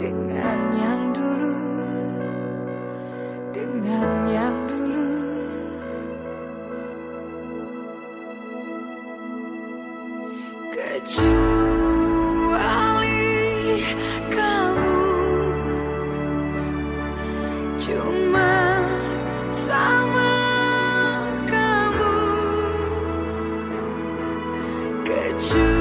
dengan yang dulu dengan yang dulu. Kecuali kamu. Cuma sama kamu. Kecuali